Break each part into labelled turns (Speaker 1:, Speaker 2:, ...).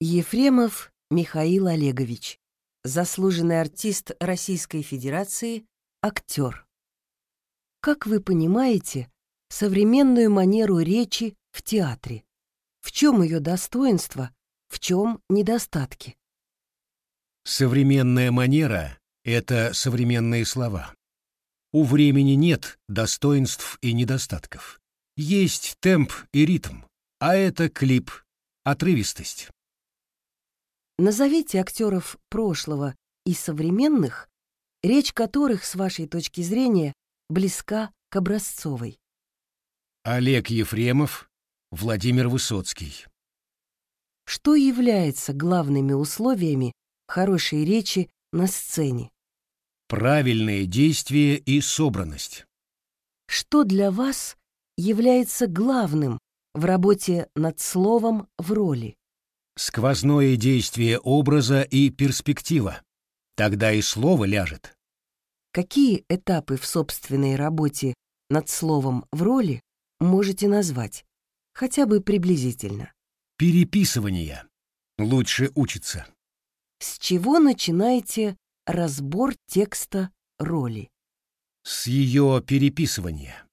Speaker 1: Ефремов Михаил Олегович. Заслуженный артист Российской Федерации, актер. Как вы понимаете, современную манеру речи в театре? В чем ее достоинство, в чем недостатки?
Speaker 2: Современная манера — это современные слова. У времени нет достоинств и недостатков. Есть темп и ритм, а это клип, отрывистость.
Speaker 1: Назовите актеров прошлого и современных, речь которых, с вашей точки зрения, близка к образцовой.
Speaker 2: Олег Ефремов, Владимир Высоцкий.
Speaker 1: Что является главными условиями хорошей речи на сцене?
Speaker 2: Правильные действия и собранность.
Speaker 1: Что для вас является главным в работе над словом в роли?
Speaker 2: Сквозное действие образа и перспектива. Тогда и слово ляжет.
Speaker 1: Какие этапы в собственной работе над словом в роли можете назвать, хотя бы приблизительно?
Speaker 2: Переписывание. Лучше учиться.
Speaker 1: С чего начинаете разбор текста роли?
Speaker 2: С ее переписывания.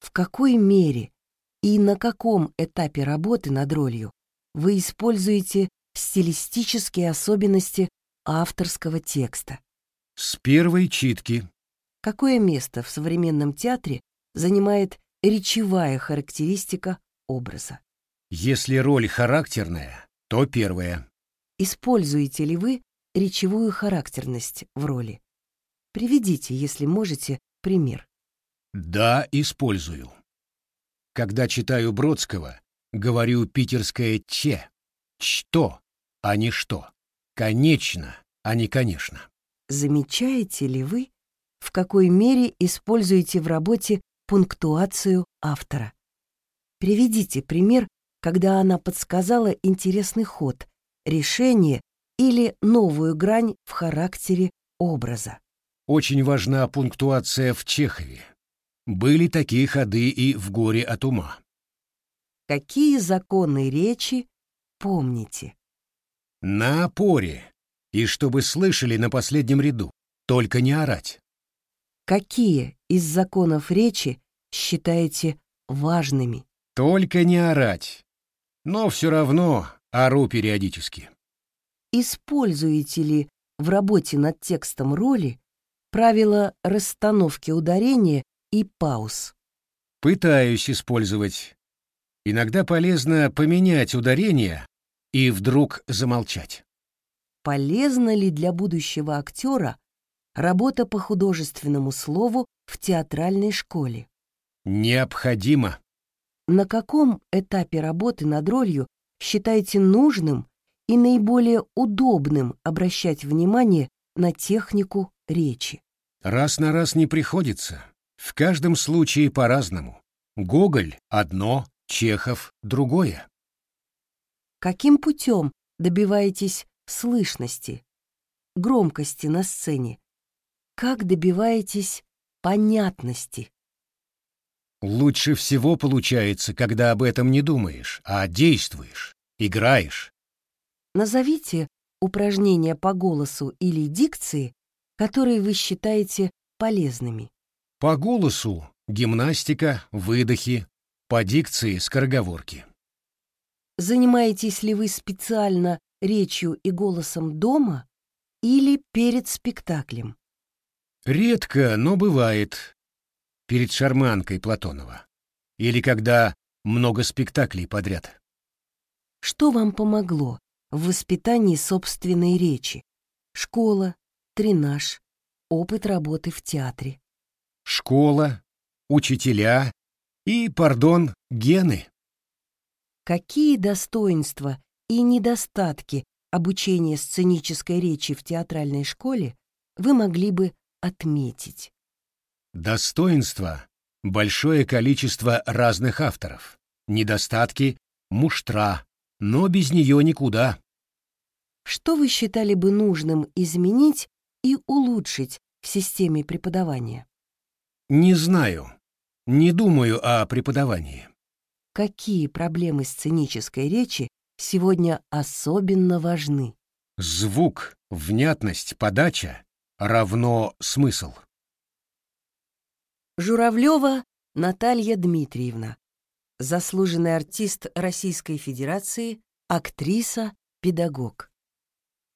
Speaker 1: В какой мере и на каком этапе работы над ролью вы используете стилистические особенности авторского текста.
Speaker 2: С первой читки.
Speaker 1: Какое место в современном театре занимает речевая характеристика образа?
Speaker 2: Если роль характерная, то первая.
Speaker 1: Используете ли вы речевую характерность в роли? Приведите, если можете, пример.
Speaker 2: Да, использую. Когда читаю Бродского, Говорю питерское «че». Что, а не что. Конечно, а не конечно.
Speaker 1: Замечаете ли вы, в какой мере используете в работе пунктуацию автора? Приведите пример, когда она подсказала интересный ход, решение или новую грань в характере образа.
Speaker 2: Очень важна пунктуация в Чехове. Были такие ходы и в «Горе от ума».
Speaker 1: Какие законы речи помните?
Speaker 2: На опоре. И чтобы слышали на последнем ряду. Только не орать.
Speaker 1: Какие из законов речи считаете важными?
Speaker 2: Только не орать. Но все равно ору периодически.
Speaker 1: Используете ли в работе над текстом роли правила расстановки ударения и пауз?
Speaker 2: Пытаюсь использовать. Иногда полезно поменять ударение и вдруг замолчать.
Speaker 1: Полезна ли для будущего актера работа по художественному слову в театральной школе?
Speaker 2: Необходимо.
Speaker 1: На каком этапе работы над ролью считаете нужным и наиболее удобным обращать внимание на технику речи?
Speaker 2: Раз на раз не приходится. В каждом случае по-разному. Гоголь — одно, Чехов — другое.
Speaker 1: Каким путем добиваетесь слышности, громкости на сцене? Как добиваетесь понятности?
Speaker 2: Лучше всего получается, когда об этом не думаешь, а действуешь, играешь.
Speaker 1: Назовите упражнения по голосу или дикции, которые вы считаете полезными.
Speaker 2: По голосу — гимнастика, выдохи, по дикции скороговорки.
Speaker 1: Занимаетесь ли вы специально речью и голосом дома или перед спектаклем?
Speaker 2: Редко, но бывает. Перед шарманкой Платонова. Или когда много спектаклей подряд.
Speaker 1: Что вам помогло в воспитании собственной речи? Школа, тренаж, опыт работы в театре.
Speaker 2: Школа, учителя и, пардон, гены.
Speaker 1: Какие достоинства и недостатки обучения сценической речи в театральной школе вы могли бы отметить?
Speaker 2: Достоинства — большое количество разных авторов. Недостатки — муштра, но без нее никуда.
Speaker 1: Что вы считали бы нужным изменить и улучшить в системе преподавания?
Speaker 2: Не знаю. Не думаю о преподавании.
Speaker 1: Какие проблемы сценической речи сегодня особенно важны.
Speaker 2: Звук, внятность, подача равно смысл.
Speaker 1: Журавлева Наталья Дмитриевна, заслуженный артист Российской Федерации, актриса, педагог.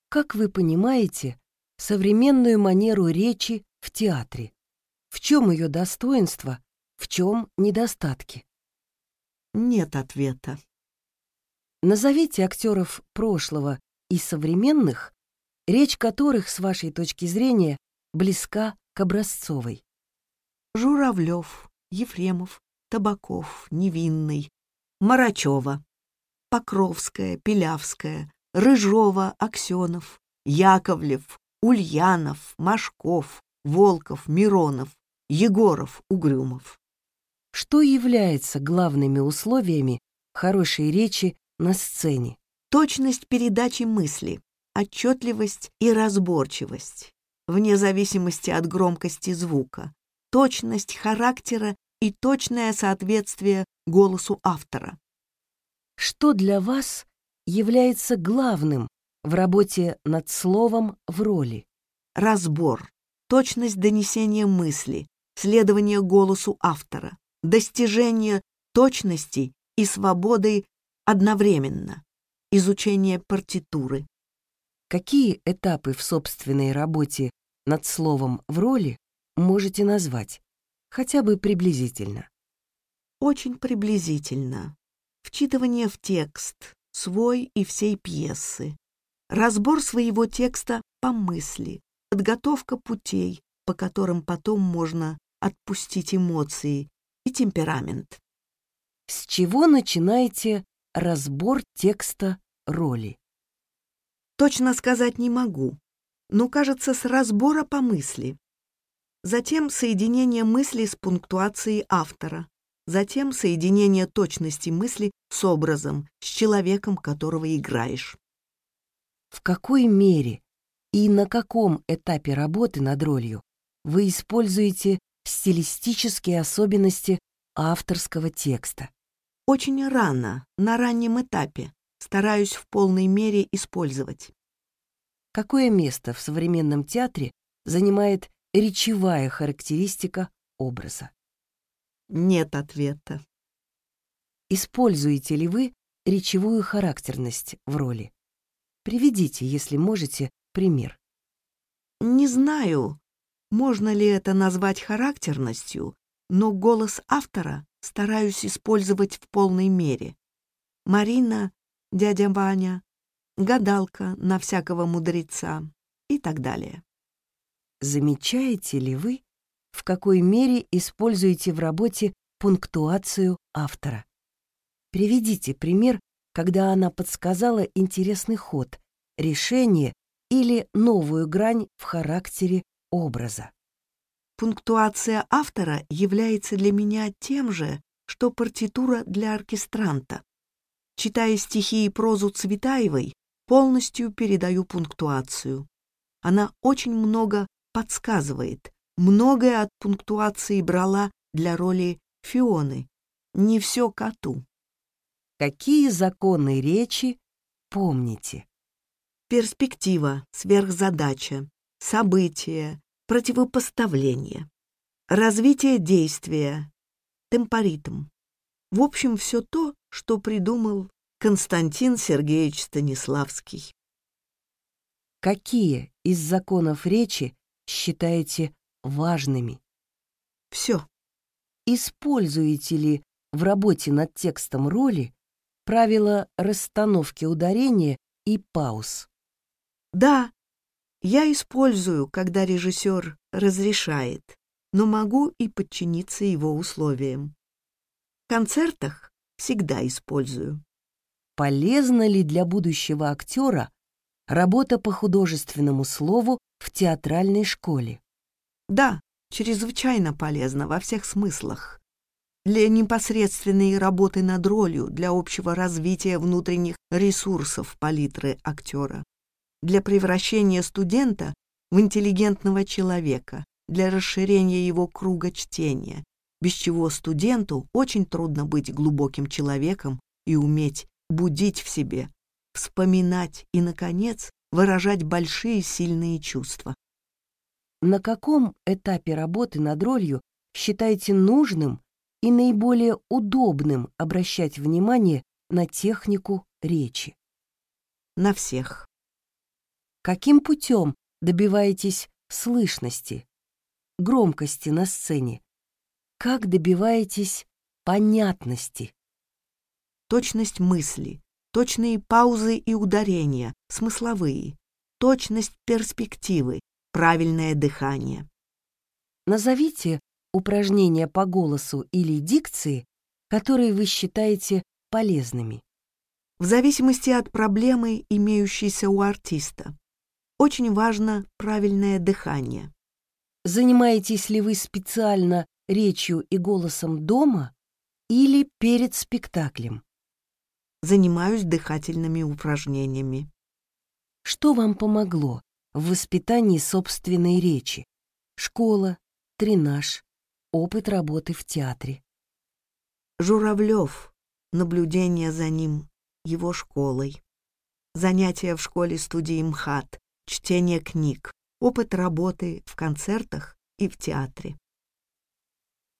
Speaker 1: Как вы понимаете, современную манеру речи в театре? В чем ее достоинство, в чем недостатки?
Speaker 3: Нет ответа.
Speaker 1: Назовите актеров прошлого и современных, речь которых, с вашей точки зрения, близка к образцовой.
Speaker 3: Журавлев, Ефремов, Табаков, Невинный, Марачева, Покровская, Пилявская, Рыжова, Аксенов, Яковлев, Ульянов, Машков, Волков, Миронов, Егоров, Угрюмов.
Speaker 1: Что является главными условиями хорошей речи на сцене?
Speaker 3: Точность передачи мысли, отчетливость и разборчивость, вне зависимости от громкости звука, точность характера и точное соответствие голосу автора.
Speaker 1: Что для вас является главным в работе над словом в роли?
Speaker 3: Разбор, точность донесения мысли, следование голосу автора, достижение точности и свободы одновременно, изучение партитуры.
Speaker 1: Какие этапы в собственной работе над словом в роли можете назвать, хотя бы приблизительно?
Speaker 3: Очень приблизительно. Вчитывание в текст, свой и всей пьесы. Разбор своего текста по мысли, подготовка путей, по которым потом можно отпустить эмоции и темперамент.
Speaker 1: С чего начинаете разбор текста роли?
Speaker 3: Точно сказать не могу, но, кажется, с разбора по мысли. Затем соединение мысли с пунктуацией автора. Затем соединение точности мысли с образом, с человеком, которого играешь.
Speaker 1: В какой мере и на каком этапе работы над ролью вы используете стилистические особенности авторского текста?
Speaker 3: Очень рано, на раннем этапе, стараюсь в полной мере использовать.
Speaker 1: Какое место в современном театре занимает речевая характеристика образа?
Speaker 3: Нет ответа.
Speaker 1: Используете ли вы речевую характерность в роли? Приведите, если можете, пример.
Speaker 3: Не знаю, можно ли это назвать характерностью, но голос автора стараюсь использовать в полной мере. Марина, дядя Ваня, гадалка на всякого мудреца и так далее.
Speaker 1: Замечаете ли вы, в какой мере используете в работе пунктуацию автора? Приведите пример, когда она подсказала интересный ход, решение или новую грань в характере образа.
Speaker 3: Пунктуация автора является для меня тем же, что партитура для оркестранта. Читая стихи и прозу Цветаевой, полностью передаю пунктуацию. Она очень много подсказывает, многое от пунктуации брала для роли Фионы. Не все коту.
Speaker 1: Какие законы речи помните?
Speaker 3: Перспектива, сверхзадача, событие, противопоставление, развитие действия, темпоритм. В общем, все то, что придумал Константин Сергеевич Станиславский.
Speaker 1: Какие из законов речи считаете важными?
Speaker 3: Все.
Speaker 1: Используете ли в работе над текстом роли правила расстановки ударения и пауз?
Speaker 3: Да, я использую, когда режиссер разрешает, но могу и подчиниться его условиям. В концертах всегда использую.
Speaker 1: Полезна ли для будущего актера работа по художественному слову в театральной школе?
Speaker 3: Да, чрезвычайно полезно во всех смыслах. Для непосредственной работы над ролью, для общего развития внутренних ресурсов палитры актера, для превращения студента в интеллигентного человека, для расширения его круга чтения, без чего студенту очень трудно быть глубоким человеком и уметь будить в себе вспоминать и, наконец, выражать большие сильные чувства.
Speaker 1: На каком этапе работы над ролью считаете нужным и наиболее удобным обращать внимание на технику речи?
Speaker 3: На всех.
Speaker 1: Каким путем добиваетесь слышности, громкости на сцене? Как добиваетесь понятности?
Speaker 3: Точность мысли, точные паузы и ударения, смысловые, точность перспективы, правильное дыхание.
Speaker 1: Назовите упражнения по голосу или дикции, которые вы считаете полезными.
Speaker 3: В зависимости от проблемы, имеющейся у артиста. Очень важно правильное дыхание.
Speaker 1: Занимаетесь ли вы специально речью и голосом дома или перед спектаклем?
Speaker 3: Занимаюсь дыхательными упражнениями.
Speaker 1: Что вам помогло в воспитании собственной речи? Школа, тренаж, опыт работы в театре.
Speaker 3: Журавлев. Наблюдение за ним, его школой. Занятия в школе-студии МХАТ, чтение книг, опыт работы в концертах и в театре.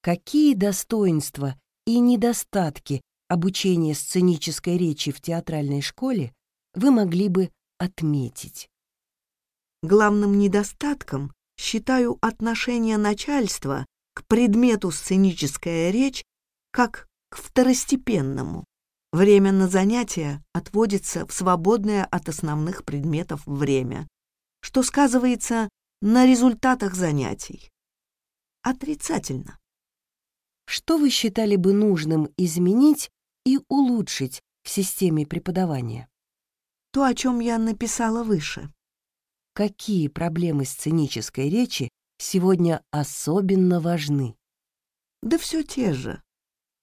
Speaker 1: Какие достоинства и недостатки обучения сценической речи в театральной школе вы могли бы отметить?
Speaker 3: Главным недостатком считаю отношение начальства к предмету сценическая речь как к второстепенному. Время на занятия отводится в свободное от основных предметов время, что сказывается на результатах занятий. Отрицательно.
Speaker 1: Что вы считали бы нужным изменить и улучшить в системе преподавания?
Speaker 3: То, о чем я написала выше.
Speaker 1: Какие проблемы сценической речи сегодня особенно важны?
Speaker 3: Да все те же.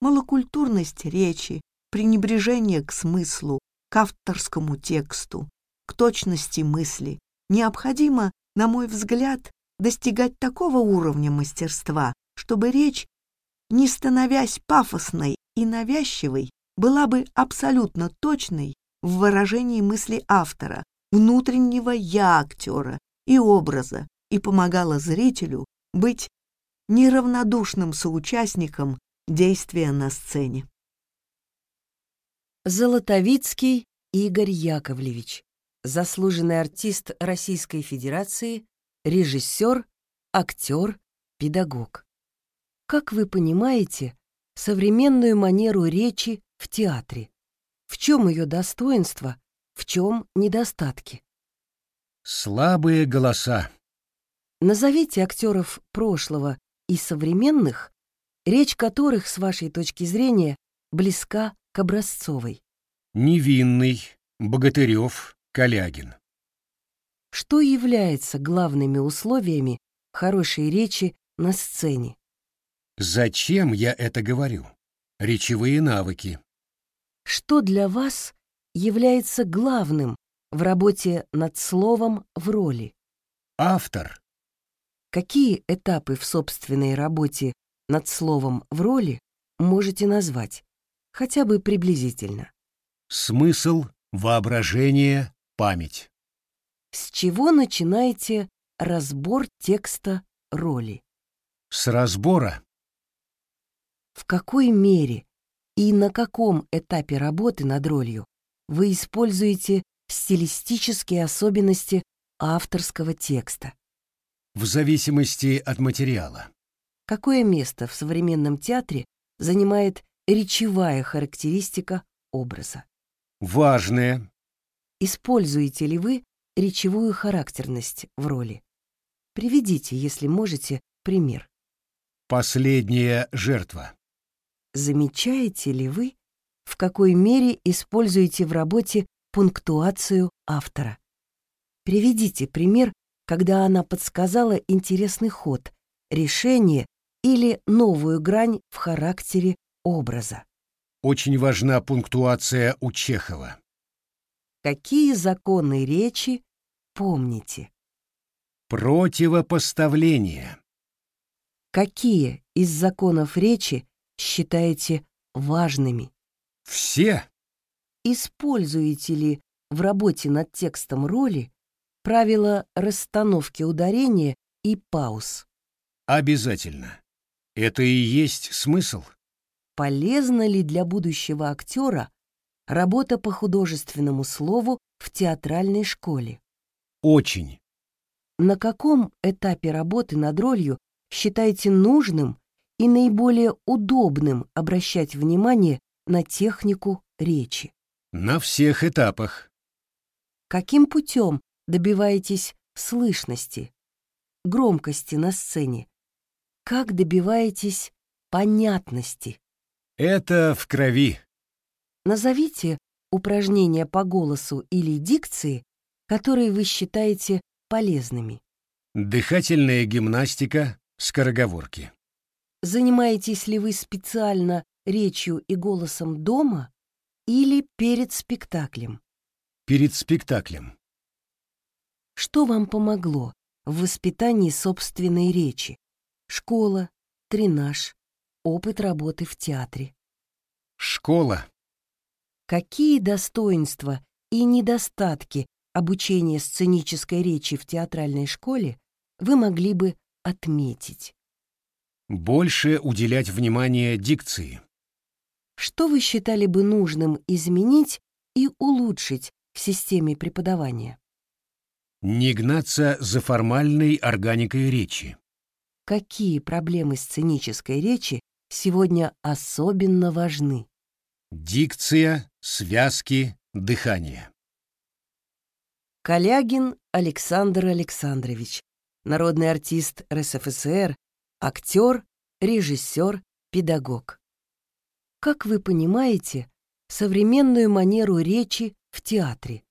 Speaker 3: Малокультурность речи, пренебрежение к смыслу, к авторскому тексту, к точности мысли. Необходимо, на мой взгляд, достигать такого уровня мастерства, чтобы речь, не становясь пафосной и навязчивой, была бы абсолютно точной в выражении мысли автора, внутреннего «я» актера и образа, и помогала зрителю быть неравнодушным соучастником действия на сцене.
Speaker 1: Золотовицкий Игорь Яковлевич, заслуженный артист Российской Федерации, режиссер, актер, педагог. Как вы понимаете современную манеру речи в театре? В чем ее достоинство, в чем недостатки?
Speaker 2: Слабые голоса.
Speaker 1: Назовите актеров прошлого и современных, речь которых, с вашей точки зрения, близка к образцовой.
Speaker 2: Невинный, Богатырев, Калягин.
Speaker 1: Что является главными условиями хорошей речи на сцене?
Speaker 2: Зачем я это говорю? Речевые навыки.
Speaker 1: Что для вас является главным в работе над словом в роли?
Speaker 2: Автор.
Speaker 1: Какие этапы в собственной работе над словом в роли можете назвать, хотя бы приблизительно?
Speaker 2: Смысл, воображение, память.
Speaker 1: С чего начинаете разбор текста роли?
Speaker 2: С разбора.
Speaker 1: В какой мере и на каком этапе работы над ролью вы используете стилистические особенности авторского текста?
Speaker 2: В зависимости от материала.
Speaker 1: Какое место в современном театре занимает речевая характеристика образа?
Speaker 2: Важное.
Speaker 1: Используете ли вы речевую характерность в роли? Приведите, если можете, пример.
Speaker 2: Последняя жертва.
Speaker 1: Замечаете ли вы, в какой мере используете в работе пунктуацию автора? Приведите пример, когда она подсказала интересный ход, решение или новую грань в характере образа.
Speaker 2: Очень важна пунктуация у Чехова.
Speaker 1: Какие законы речи помните?
Speaker 2: Противопоставление.
Speaker 1: Какие из законов речи считаете важными?
Speaker 2: Все.
Speaker 1: Используете ли в работе над текстом роли правила расстановки ударения и пауз?
Speaker 2: Обязательно. Это и есть смысл.
Speaker 1: Полезна ли для будущего актера работа по художественному слову в театральной школе?
Speaker 2: Очень.
Speaker 1: На каком этапе работы над ролью считаете нужным и наиболее удобным обращать внимание на технику речи?
Speaker 2: На всех этапах.
Speaker 1: Каким путем добиваетесь слышности, громкости на сцене? Как добиваетесь понятности?
Speaker 2: Это в крови.
Speaker 1: Назовите упражнения по голосу или дикции, которые вы считаете полезными.
Speaker 2: Дыхательная гимнастика, скороговорки.
Speaker 1: Занимаетесь ли вы специально речью и голосом дома или перед спектаклем?
Speaker 2: Перед спектаклем.
Speaker 1: Что вам помогло в воспитании собственной речи? Школа, тренаж, опыт работы в театре.
Speaker 2: Школа.
Speaker 1: Какие достоинства и недостатки обучения сценической речи в театральной школе вы могли бы отметить?
Speaker 2: Больше уделять внимание дикции.
Speaker 1: Что вы считали бы нужным изменить и улучшить в системе преподавания?
Speaker 2: Не гнаться за формальной органикой речи.
Speaker 1: Какие проблемы сценической речи сегодня особенно важны?
Speaker 2: Дикция, связки, дыхание.
Speaker 1: Калягин Александр Александрович, народный артист РСФСР, актер, режиссер, педагог. Как вы понимаете современную манеру речи в театре?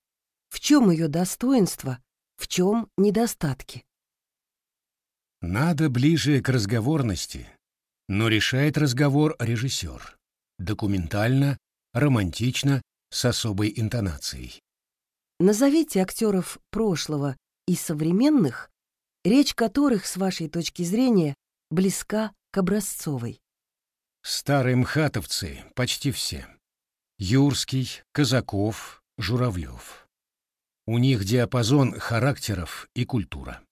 Speaker 1: В чем ее достоинство, в чем недостатки?
Speaker 2: Надо ближе к разговорности, но решает разговор режиссер. Документально, романтично, с особой интонацией.
Speaker 1: Назовите актеров прошлого и современных, речь которых, с вашей точки зрения, близка к образцовой.
Speaker 2: Старые мхатовцы почти все. Юрский, Казаков, Журавлев. У них диапазон характеров и культура.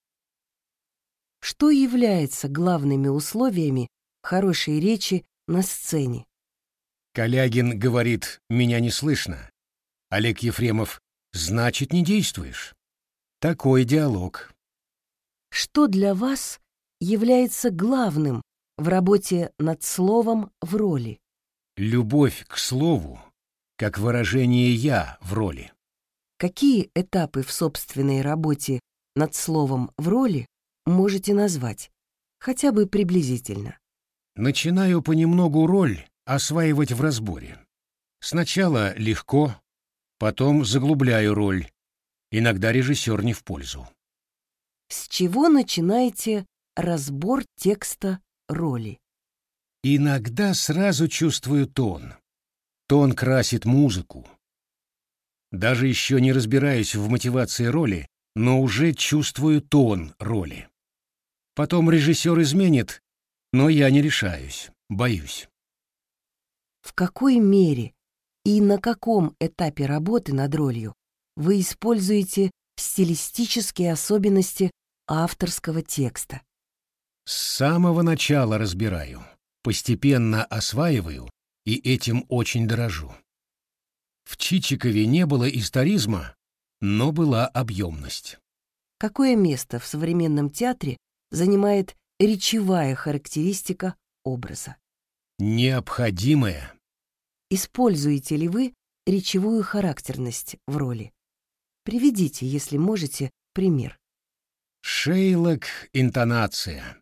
Speaker 1: Что является главными условиями хорошей речи на сцене?
Speaker 2: Калягин говорит «меня не слышно». Олег Ефремов «значит, не действуешь». Такой диалог.
Speaker 1: Что для вас является главным в работе над словом в роли?
Speaker 2: Любовь к слову, как выражение «я» в роли.
Speaker 1: Какие этапы в собственной работе над словом в роли можете назвать, хотя бы приблизительно?
Speaker 2: Начинаю понемногу роль осваивать в разборе. Сначала легко, потом заглубляю роль. Иногда режиссер не в пользу.
Speaker 1: С чего начинаете разбор текста роли?
Speaker 2: Иногда сразу чувствую тон. Тон красит музыку. Даже еще не разбираюсь в мотивации роли, но уже чувствую тон роли. Потом режиссер изменит, но я не решаюсь, боюсь.
Speaker 1: В какой мере и на каком этапе работы над ролью вы используете стилистические особенности авторского текста?
Speaker 2: С самого начала разбираю, постепенно осваиваю и этим очень дорожу. В Чичикове не было историзма, но была объемность.
Speaker 1: Какое место в современном театре занимает речевая характеристика образа?
Speaker 2: Необходимая.
Speaker 1: Используете ли вы речевую характерность в роли? Приведите, если можете, пример.
Speaker 2: Шейлок — интонация.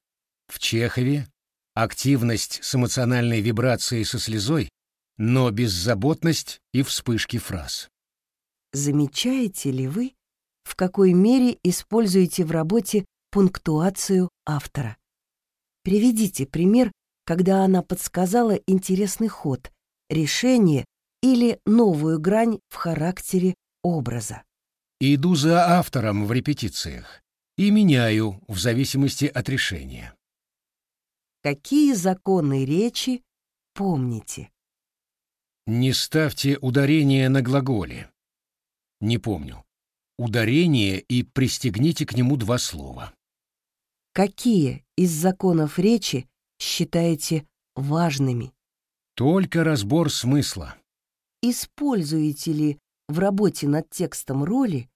Speaker 2: В Чехове — активность с эмоциональной вибрацией со слезой, но беззаботность и вспышки фраз.
Speaker 1: Замечаете ли вы, в какой мере используете в работе пунктуацию автора? Приведите пример, когда она подсказала интересный ход, решение или новую грань в характере образа.
Speaker 2: Иду за автором в репетициях и меняю в зависимости от решения.
Speaker 1: Какие законы речи помните?
Speaker 2: Не ставьте ударение на глаголе. Не помню. Ударение и пристегните к нему два слова.
Speaker 1: Какие из законов речи считаете важными?
Speaker 2: Только разбор смысла.
Speaker 1: Используете ли в работе над текстом роли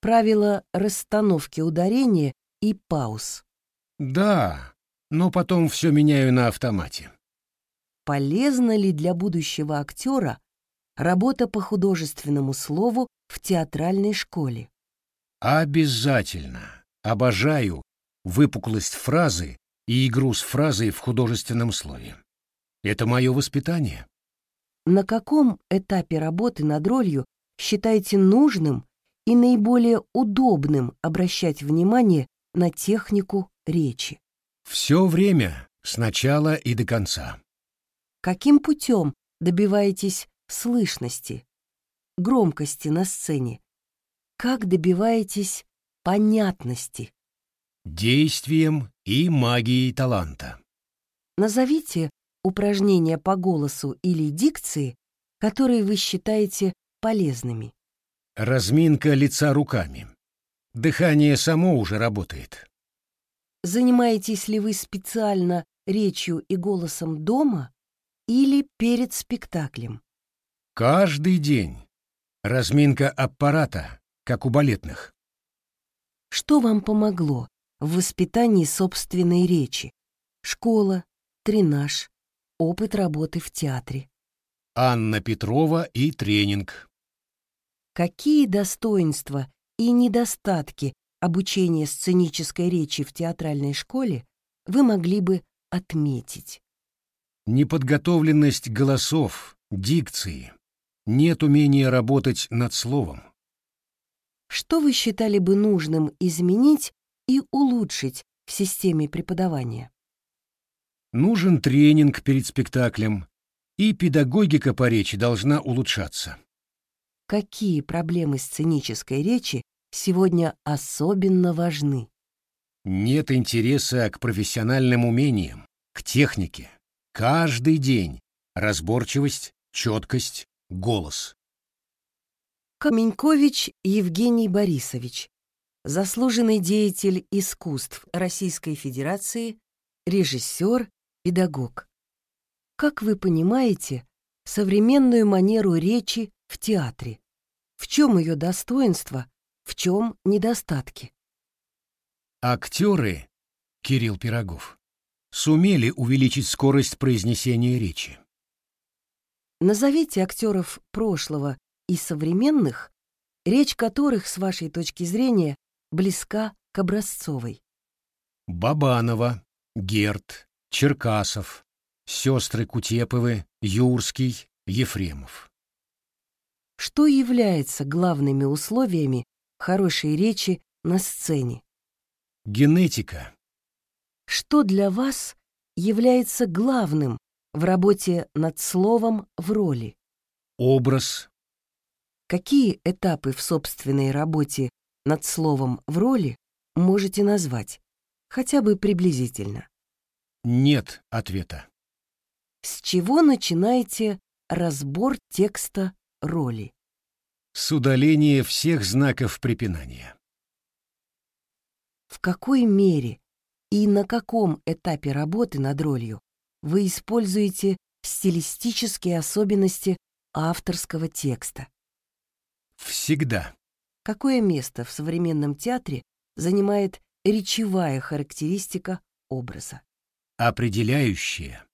Speaker 1: правила расстановки ударения и пауз?
Speaker 2: Да, но потом все меняю на автомате.
Speaker 1: Полезна ли для будущего актера работа по художественному слову в театральной школе?
Speaker 2: Обязательно. Обожаю выпуклость фразы и игру с фразой в художественном слове. Это мое воспитание.
Speaker 1: На каком этапе работы над ролью считаете нужным и наиболее удобным обращать внимание на технику речи?
Speaker 2: Все время, с начала и до конца.
Speaker 1: Каким путем добиваетесь слышности, громкости на сцене? Как добиваетесь понятности?
Speaker 2: Действием и магией таланта.
Speaker 1: Назовите упражнения по голосу или дикции, которые вы считаете полезными.
Speaker 2: Разминка лица руками. Дыхание само уже работает.
Speaker 1: Занимаетесь ли вы специально речью и голосом дома или перед спектаклем?
Speaker 2: Каждый день. Разминка аппарата, как у балетных.
Speaker 1: Что вам помогло в воспитании собственной речи? Школа, тренаж, опыт работы в театре.
Speaker 2: Анна Петрова и тренинг.
Speaker 1: Какие достоинства и недостатки обучения сценической речи в театральной школе вы могли бы отметить?
Speaker 2: Неподготовленность голосов, дикции. Нет умения работать над словом.
Speaker 1: Что вы считали бы нужным изменить и улучшить в системе преподавания?
Speaker 2: Нужен тренинг перед спектаклем, и педагогика по речи должна улучшаться.
Speaker 1: Какие проблемы сценической речи сегодня особенно важны?
Speaker 2: Нет интереса к профессиональным умениям, к технике. Каждый день разборчивость, четкость, голос.
Speaker 1: Каменькович Евгений Борисович, заслуженный деятель искусств Российской Федерации, режиссер, педагог. Как вы понимаете современную манеру речи в театре? В чем ее достоинство, в чем недостатки?
Speaker 2: Актеры, Кирилл Пирогов, сумели увеличить скорость произнесения речи.
Speaker 1: Назовите актеров прошлого и современных, речь которых, с вашей точки зрения, близка к образцовой.
Speaker 2: Бабанова, Герт, Черкасов, сестры Кутеповы, Юрский, Ефремов.
Speaker 1: Что является главными условиями хорошей речи на сцене?
Speaker 2: Генетика.
Speaker 1: Что для вас является главным в работе над словом в роли?
Speaker 2: Образ.
Speaker 1: Какие этапы в собственной работе над словом в роли можете назвать, хотя бы приблизительно?
Speaker 2: Нет ответа.
Speaker 1: С чего начинаете разбор текста роли?
Speaker 2: С удаления всех знаков препинания.
Speaker 1: В какой мере и на каком этапе работы над ролью вы используете стилистические особенности авторского текста?
Speaker 2: Всегда.
Speaker 1: Какое место в современном театре занимает речевая характеристика образа?
Speaker 2: Определяющее.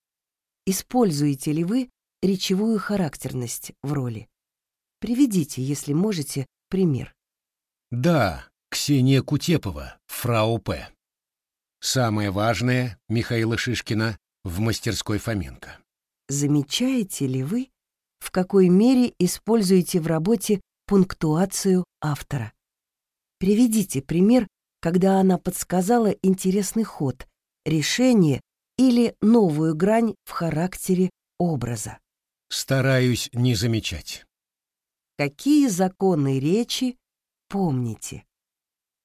Speaker 1: Используете ли вы речевую характерность в роли? Приведите, если можете, пример.
Speaker 2: Да, Ксения Кутепова, фрау П. Самое важное — Михаила Шишкина в мастерской Фоменко.
Speaker 1: Замечаете ли вы, в какой мере используете в работе пунктуацию автора? Приведите пример, когда она подсказала интересный ход, решение или новую грань в характере образа.
Speaker 2: Стараюсь не замечать.
Speaker 1: Какие законы речи помните?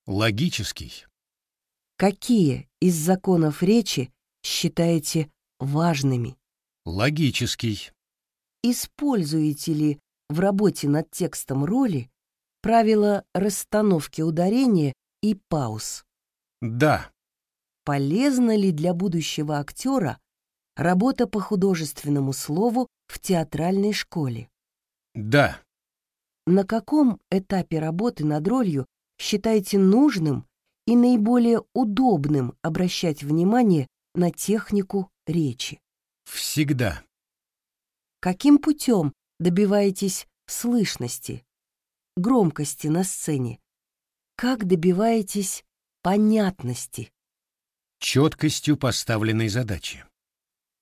Speaker 2: Логический.
Speaker 1: Какие из законов речи считаете важными?
Speaker 2: Логический.
Speaker 1: Используете ли в работе над текстом роли правила расстановки ударения и пауз.
Speaker 2: Да.
Speaker 1: Полезна ли для будущего актера работа по художественному слову в театральной школе?
Speaker 2: Да.
Speaker 1: На каком этапе работы над ролью считаете нужным и наиболее удобным обращать внимание на технику речи?
Speaker 2: Всегда.
Speaker 1: Каким путем добиваетесь слышности, громкости на сцене? Как добиваетесь понятности?
Speaker 2: Четкостью поставленной задачи.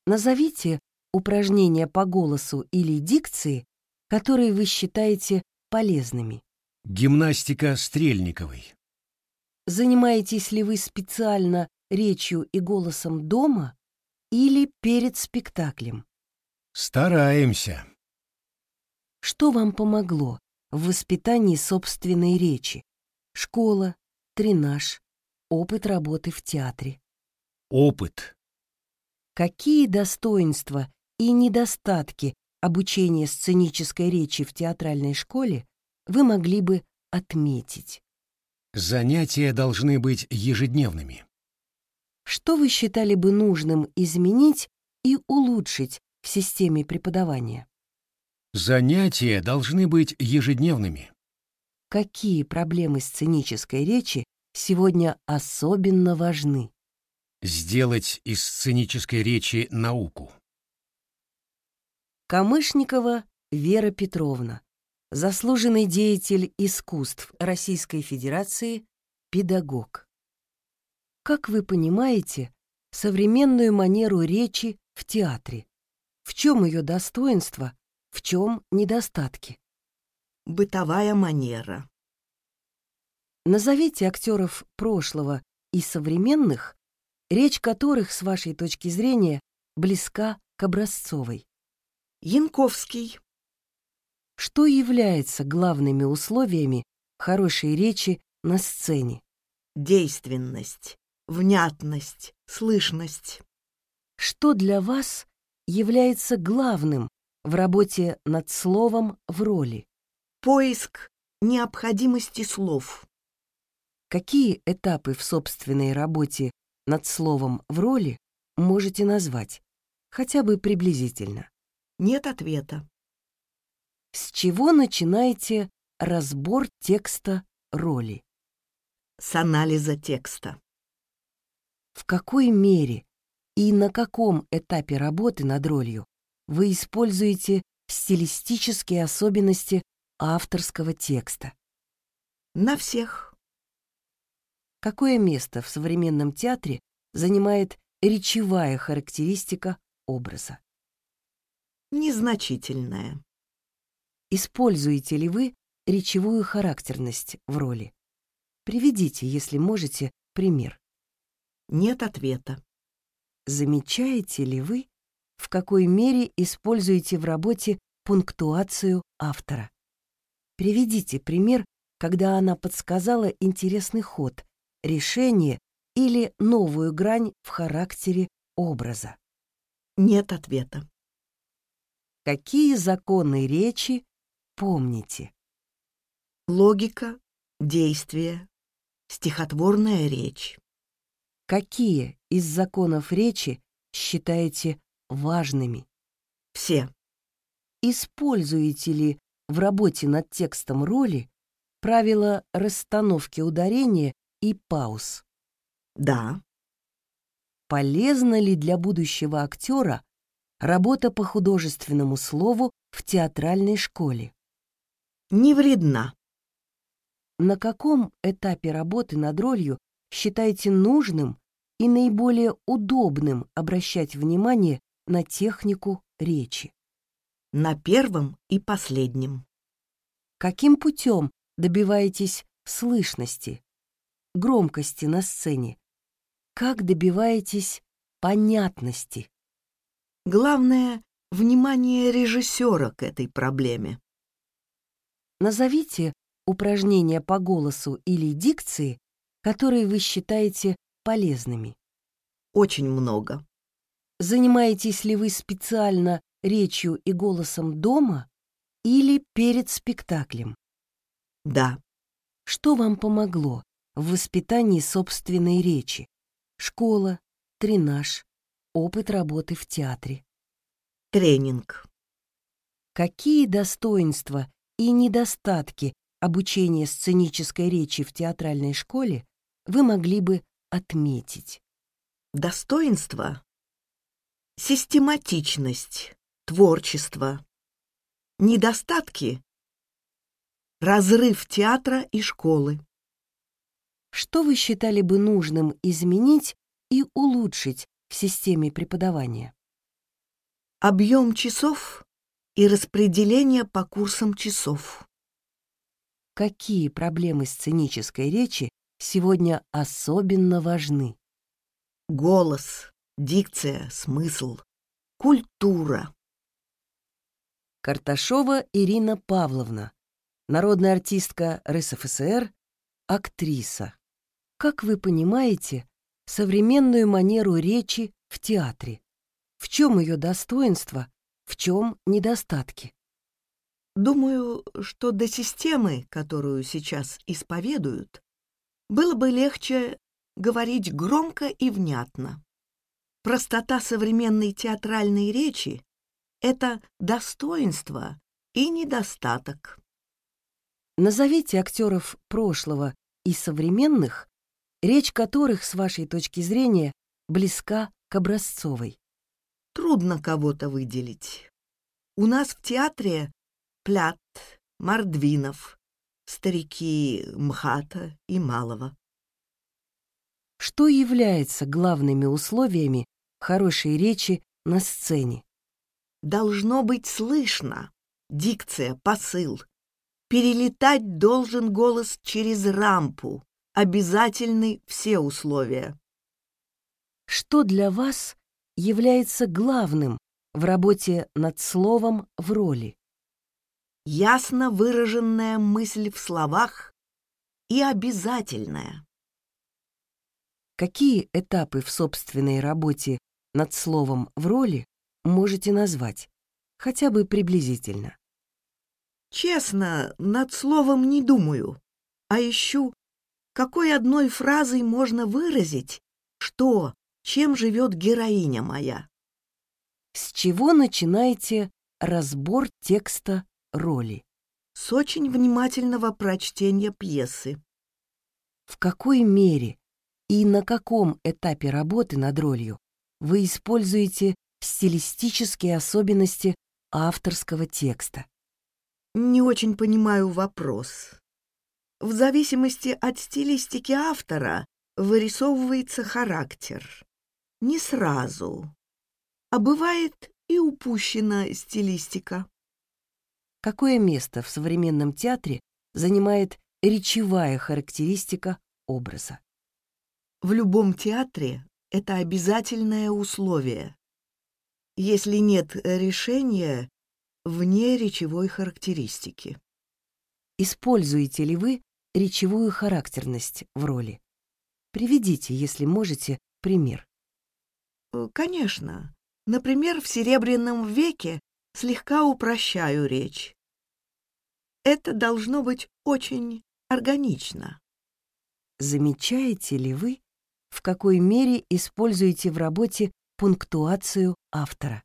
Speaker 1: Назовите упражнения по голосу или дикции, которые вы считаете полезными.
Speaker 2: Гимнастика Стрельниковой.
Speaker 1: Занимаетесь ли вы специально речью и голосом дома или перед спектаклем?
Speaker 2: Стараемся.
Speaker 1: Что вам помогло в воспитании собственной речи? Школа, тренаж, опыт работы в театре.
Speaker 2: Опыт.
Speaker 1: Какие достоинства и недостатки обучения сценической речи в театральной школе вы могли бы отметить?
Speaker 2: Занятия должны быть ежедневными.
Speaker 1: Что вы считали бы нужным изменить и улучшить в системе преподавания?
Speaker 2: Занятия должны быть ежедневными.
Speaker 1: Какие проблемы сценической речи сегодня особенно важны?
Speaker 2: Сделать из сценической речи науку.
Speaker 1: Камышникова Вера Петровна, заслуженный деятель искусств Российской Федерации, педагог. Как вы понимаете современную манеру речи в театре? В чем ее достоинство, в чем недостатки?
Speaker 3: Бытовая манера.
Speaker 1: Назовите актеров прошлого и современных, речь которых, с вашей точки зрения, близка к образцовой.
Speaker 3: Янковский.
Speaker 1: Что является главными условиями хорошей речи на сцене?
Speaker 3: Действенность, внятность, слышность.
Speaker 1: Что для вас является главным в работе над словом в роли?
Speaker 3: Поиск необходимости слов.
Speaker 1: Какие этапы в собственной работе над словом в роли можете назвать, хотя бы приблизительно?
Speaker 3: Нет ответа.
Speaker 1: С чего начинаете разбор текста роли?
Speaker 3: С анализа текста.
Speaker 1: В какой мере и на каком этапе работы над ролью вы используете стилистические особенности авторского текста?
Speaker 3: На всех.
Speaker 1: Какое место в современном театре занимает речевая характеристика образа?
Speaker 3: Незначительная.
Speaker 1: Используете ли вы речевую характерность в роли? Приведите, если можете, пример.
Speaker 3: Нет ответа.
Speaker 1: Замечаете ли вы, в какой мере используете в работе пунктуацию автора? Приведите пример, когда она подсказала интересный ход, решение или новую грань в характере образа.
Speaker 3: Нет ответа.
Speaker 1: Какие законы речи помните?
Speaker 3: Логика, действие, стихотворная речь.
Speaker 1: Какие из законов речи считаете важными?
Speaker 3: Все.
Speaker 1: Используете ли в работе над текстом роли правила расстановки ударения и пауз?
Speaker 3: Да.
Speaker 1: Полезна ли для будущего актера работа по художественному слову в театральной школе?
Speaker 3: Не вредна.
Speaker 1: На каком этапе работы над ролью считаете нужным и наиболее удобным обращать внимание на технику речи?
Speaker 3: На первом и последнем.
Speaker 1: Каким путем добиваетесь слышности, громкости на сцене? Как добиваетесь понятности?
Speaker 3: Главное — внимание режиссера к этой проблеме.
Speaker 1: Назовите упражнения по голосу или дикции, которые вы считаете полезными.
Speaker 3: Очень много.
Speaker 1: Занимаетесь ли вы специально речью и голосом дома или перед спектаклем?
Speaker 3: Да.
Speaker 1: Что вам помогло в воспитании собственной речи? Школа, тренаж, опыт работы в театре.
Speaker 3: Тренинг.
Speaker 1: Какие достоинства и недостатки обучения сценической речи в театральной школе вы могли бы отметить?
Speaker 3: Достоинства. Систематичность, творчество. Недостатки. Разрыв театра и школы.
Speaker 1: Что вы считали бы нужным изменить и улучшить в системе преподавания?
Speaker 3: Объем часов и распределение по курсам часов.
Speaker 1: Какие проблемы сценической речи сегодня особенно важны?
Speaker 3: Голос, дикция, смысл, культура.
Speaker 1: Карташова Ирина Павловна, народная артистка РСФСР, актриса. Как вы понимаете современную манеру речи в театре? В чем ее достоинство, в чем недостатки?
Speaker 3: Думаю, что до системы, которую сейчас исповедуют, было бы легче говорить громко и внятно. Простота современной театральной речи — это достоинство и недостаток.
Speaker 1: Назовите актеров прошлого и современных, речь которых, с вашей точки зрения, близка к образцовой.
Speaker 3: Трудно кого-то выделить. У нас в театре Плят, Мордвинов, старики МХАТа и Малого.
Speaker 1: Что является главными условиями хорошей речи на сцене?
Speaker 3: Должно быть слышно. Дикция, посыл. Перелетать должен голос через рампу. Обязательны все условия.
Speaker 1: Что для вас является главным в работе над словом в роли?
Speaker 3: Ясно выраженная мысль в словах и обязательная.
Speaker 1: Какие этапы в собственной работе над словом в роли можете назвать, хотя бы приблизительно?
Speaker 3: Честно, над словом не думаю, а ищу, какой одной фразой можно выразить, что, чем живет героиня моя.
Speaker 1: С чего начинаете разбор текста роли?
Speaker 3: С очень внимательного прочтения пьесы.
Speaker 1: В какой мере и на каком этапе работы над ролью вы используете стилистические особенности авторского текста?
Speaker 3: Не очень понимаю вопрос. В зависимости от стилистики автора вырисовывается характер. Не сразу. А бывает и упущена стилистика.
Speaker 1: Какое место в современном театре занимает речевая характеристика образа?
Speaker 3: В любом театре это обязательное условие. Если нет решения, вне речевой характеристики.
Speaker 1: Используете ли вы речевую характерность в роли? Приведите, если можете, пример.
Speaker 3: Э, конечно. Например, в Серебряном веке слегка упрощаю речь. Это должно быть очень органично.
Speaker 1: Замечаете ли вы, в какой мере используете в работе пунктуацию автора?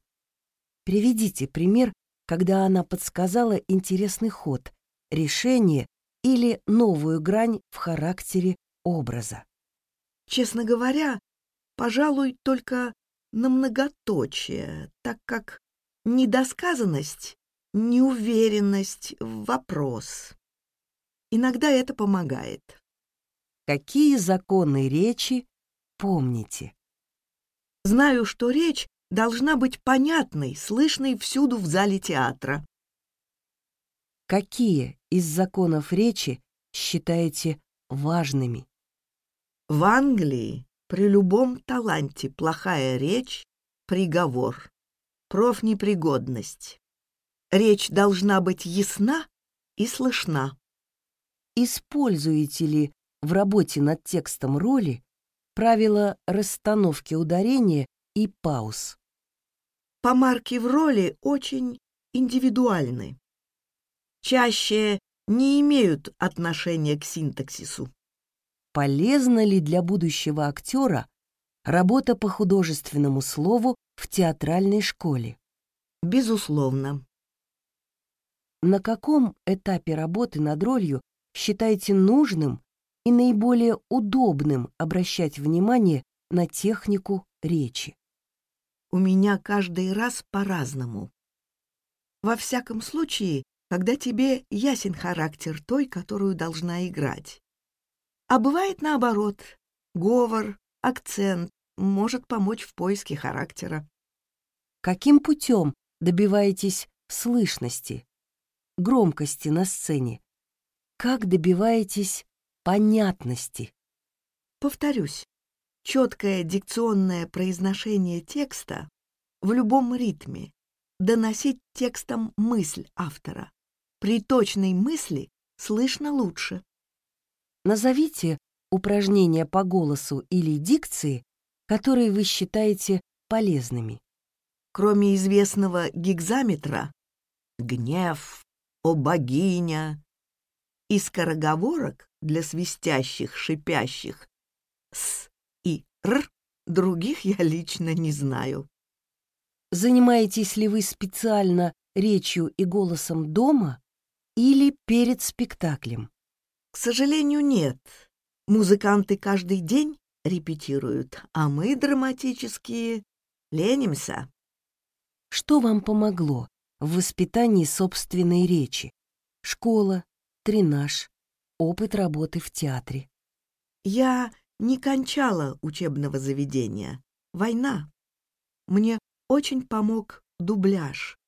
Speaker 1: Приведите пример когда она подсказала интересный ход, решение или новую грань в характере образа.
Speaker 3: Честно говоря, пожалуй, только на многоточие, так как недосказанность, неуверенность в вопрос. Иногда это помогает.
Speaker 1: Какие законы речи помните?
Speaker 3: Знаю, что речь должна быть понятной, слышной всюду в зале театра.
Speaker 1: Какие из законов речи считаете важными?
Speaker 3: В Англии при любом таланте плохая речь — приговор, профнепригодность. Речь должна быть ясна и слышна.
Speaker 1: Используете ли в работе над текстом роли правила расстановки ударения и пауз?
Speaker 3: помарки в роли очень индивидуальны. Чаще не имеют отношения к синтаксису.
Speaker 1: Полезна ли для будущего актера работа по художественному слову в театральной школе?
Speaker 3: Безусловно.
Speaker 1: На каком этапе работы над ролью считаете нужным и наиболее удобным обращать внимание на технику речи?
Speaker 3: У меня каждый раз по-разному. Во всяком случае, когда тебе ясен характер той, которую должна играть. А бывает наоборот. Говор, акцент может помочь в поиске характера.
Speaker 1: Каким путем добиваетесь слышности, громкости на сцене? Как добиваетесь понятности?
Speaker 3: Повторюсь, четкое дикционное произношение текста в любом ритме, доносить текстом мысль автора. При точной мысли слышно лучше.
Speaker 1: Назовите упражнения по голосу или дикции, которые вы считаете полезными.
Speaker 3: Кроме известного гигзаметра «Гнев», «О богиня» и скороговорок для свистящих, шипящих «С» и «Р» других я лично не знаю.
Speaker 1: Занимаетесь ли вы специально речью и голосом дома или перед спектаклем?
Speaker 3: К сожалению, нет. Музыканты каждый день репетируют, а мы, драматические, ленимся.
Speaker 1: Что вам помогло в воспитании собственной речи? Школа, тренаж, опыт работы в театре.
Speaker 3: Я не кончала учебного заведения. Война. Мне очень помог дубляж.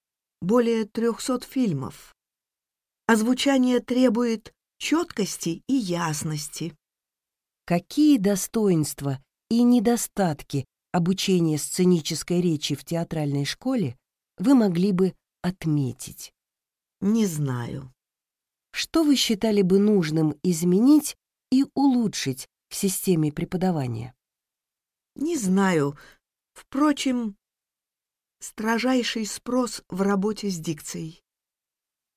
Speaker 3: Более трехсот фильмов. Озвучание требует четкости и ясности.
Speaker 1: Какие достоинства и недостатки обучения сценической речи в театральной школе вы могли бы отметить?
Speaker 3: Не знаю.
Speaker 1: Что вы считали бы нужным изменить и улучшить в системе преподавания?
Speaker 3: Не знаю. Впрочем, строжайший спрос в работе с дикцией.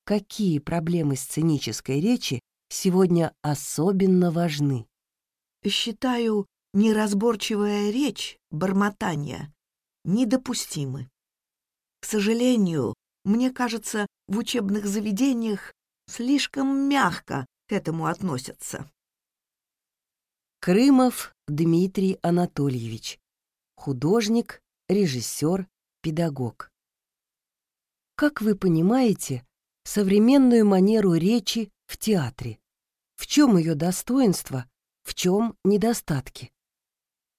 Speaker 1: Какие проблемы сценической речи сегодня особенно важны?
Speaker 3: Считаю, неразборчивая речь, бормотание недопустимы. К сожалению, мне кажется, в учебных заведениях слишком мягко к этому относятся.
Speaker 1: Крымов Дмитрий Анатольевич. Художник, режиссер, педагог. Как вы понимаете современную манеру речи в театре? В чем ее достоинство, в чем недостатки?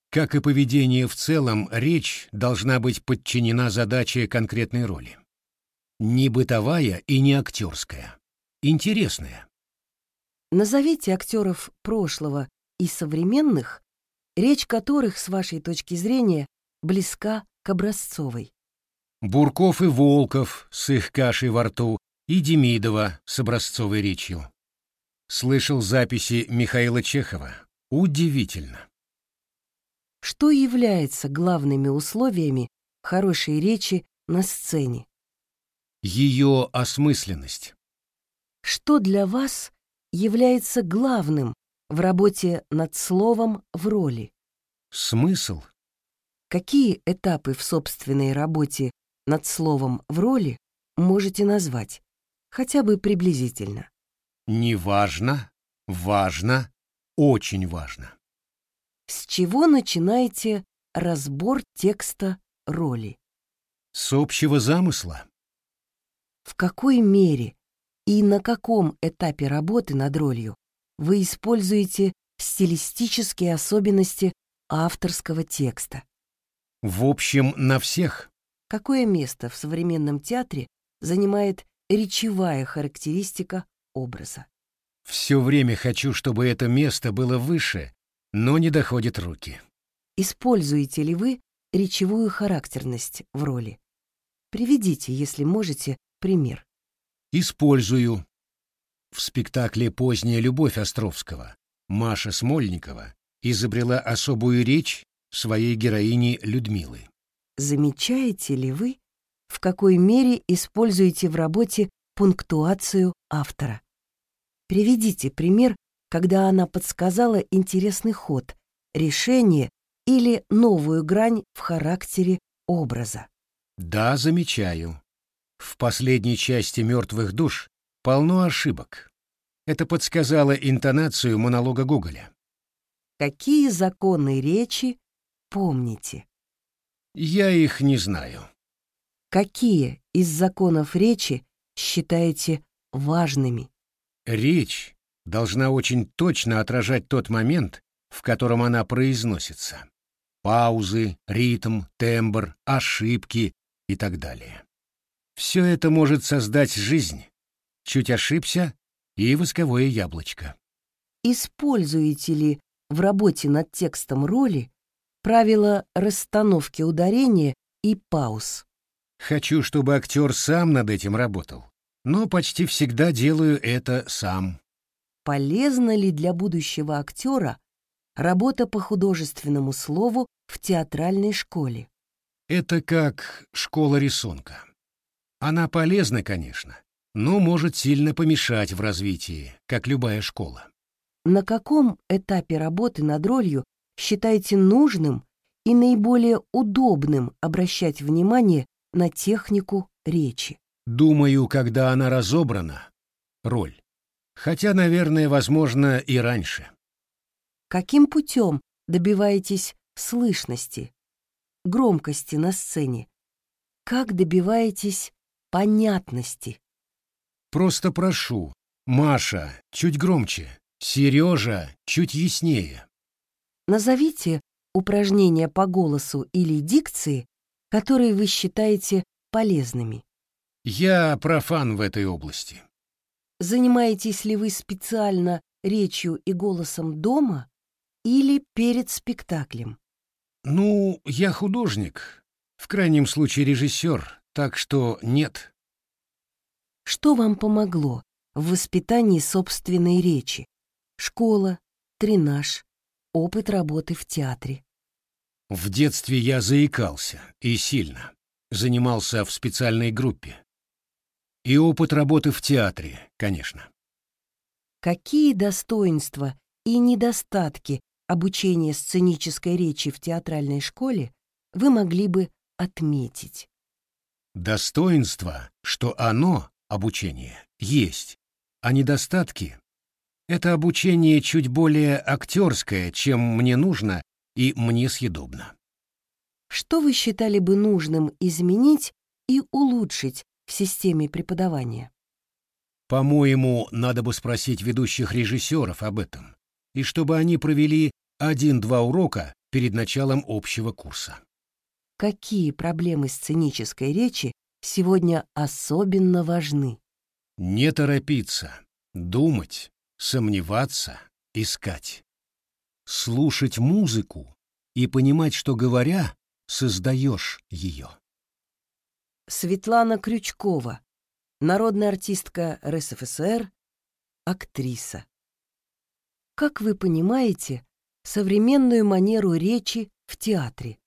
Speaker 2: Как и поведение в целом, речь должна быть подчинена задаче конкретной роли. Не бытовая и не актерская. Интересная.
Speaker 1: Назовите актеров прошлого и современных, речь которых, с вашей точки зрения, близка к образцовой.
Speaker 2: Бурков и Волков с их кашей во рту и Демидова с образцовой речью. Слышал записи Михаила Чехова. Удивительно.
Speaker 1: Что является главными условиями хорошей речи на сцене?
Speaker 2: Ее осмысленность.
Speaker 1: Что для вас является главным в работе над словом в роли?
Speaker 2: Смысл.
Speaker 1: Какие этапы в собственной работе над словом в роли можете назвать, хотя бы приблизительно.
Speaker 2: Не важно, важно, очень важно.
Speaker 1: С чего начинаете разбор текста роли?
Speaker 2: С общего замысла.
Speaker 1: В какой мере и на каком этапе работы над ролью вы используете стилистические особенности авторского текста?
Speaker 2: В общем, на всех.
Speaker 1: Какое место в современном театре занимает речевая характеристика образа?
Speaker 2: Все время хочу, чтобы это место было выше, но не доходит руки.
Speaker 1: Используете ли вы речевую характерность в роли? Приведите, если можете, пример.
Speaker 2: Использую. В спектакле «Поздняя любовь» Островского Маша Смольникова изобрела особую речь своей героини Людмилы.
Speaker 1: Замечаете ли вы, в какой мере используете в работе пунктуацию автора? Приведите пример, когда она подсказала интересный ход, решение или новую грань в характере образа.
Speaker 2: Да, замечаю. В последней части «Мертвых душ» полно ошибок. Это подсказало интонацию монолога Гоголя.
Speaker 1: Какие законы речи помните?
Speaker 2: Я их не знаю.
Speaker 1: Какие из законов речи считаете важными?
Speaker 2: Речь должна очень точно отражать тот момент, в котором она произносится. Паузы, ритм, тембр, ошибки и так далее. Все это может создать жизнь. Чуть ошибся — и восковое яблочко.
Speaker 1: Используете ли в работе над текстом роли правила расстановки ударения и пауз?
Speaker 2: Хочу, чтобы актер сам над этим работал, но почти всегда делаю это сам.
Speaker 1: Полезна ли для будущего актера работа по художественному слову в театральной школе?
Speaker 2: Это как школа рисунка. Она полезна, конечно, но может сильно помешать в развитии, как любая школа.
Speaker 1: На каком этапе работы над ролью считаете нужным и наиболее удобным обращать внимание на технику речи?
Speaker 2: Думаю, когда она разобрана, роль. Хотя, наверное, возможно, и раньше.
Speaker 1: Каким путем добиваетесь слышности, громкости на сцене? Как добиваетесь понятности?
Speaker 2: Просто прошу, Маша, чуть громче, Сережа, чуть яснее.
Speaker 1: Назовите упражнения по голосу или дикции, которые вы считаете полезными.
Speaker 2: Я профан в этой области.
Speaker 1: Занимаетесь ли вы специально речью и голосом дома или перед спектаклем?
Speaker 2: Ну, я художник, в крайнем случае режиссер, так что нет.
Speaker 1: Что вам помогло в воспитании собственной речи? Школа, тренаж, опыт работы в театре.
Speaker 2: В детстве я заикался, и сильно. Занимался в специальной группе. И опыт работы в театре, конечно.
Speaker 1: Какие достоинства и недостатки обучения сценической речи в театральной школе вы могли бы отметить?
Speaker 2: Достоинство, что оно обучение есть, а недостатки — это обучение чуть более актерское, чем мне нужно и мне съедобно.
Speaker 1: Что вы считали бы нужным изменить и улучшить в системе преподавания?
Speaker 2: По-моему, надо бы спросить ведущих режиссеров об этом, и чтобы они провели один-два урока перед началом общего курса.
Speaker 1: Какие проблемы сценической речи сегодня особенно важны.
Speaker 2: Не торопиться, думать, сомневаться, искать. Слушать музыку и понимать, что говоря, создаешь ее.
Speaker 1: Светлана Крючкова, народная артистка РСФСР, актриса. Как вы понимаете современную манеру речи в театре?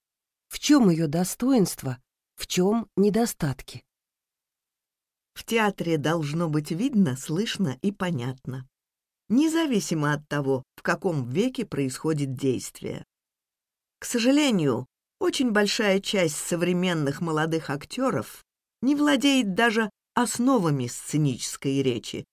Speaker 1: В чем ее достоинство в чем недостатки?
Speaker 3: В театре должно быть видно, слышно и понятно. Независимо от того, в каком веке происходит действие. К сожалению, очень большая часть современных молодых актеров не владеет даже основами сценической речи,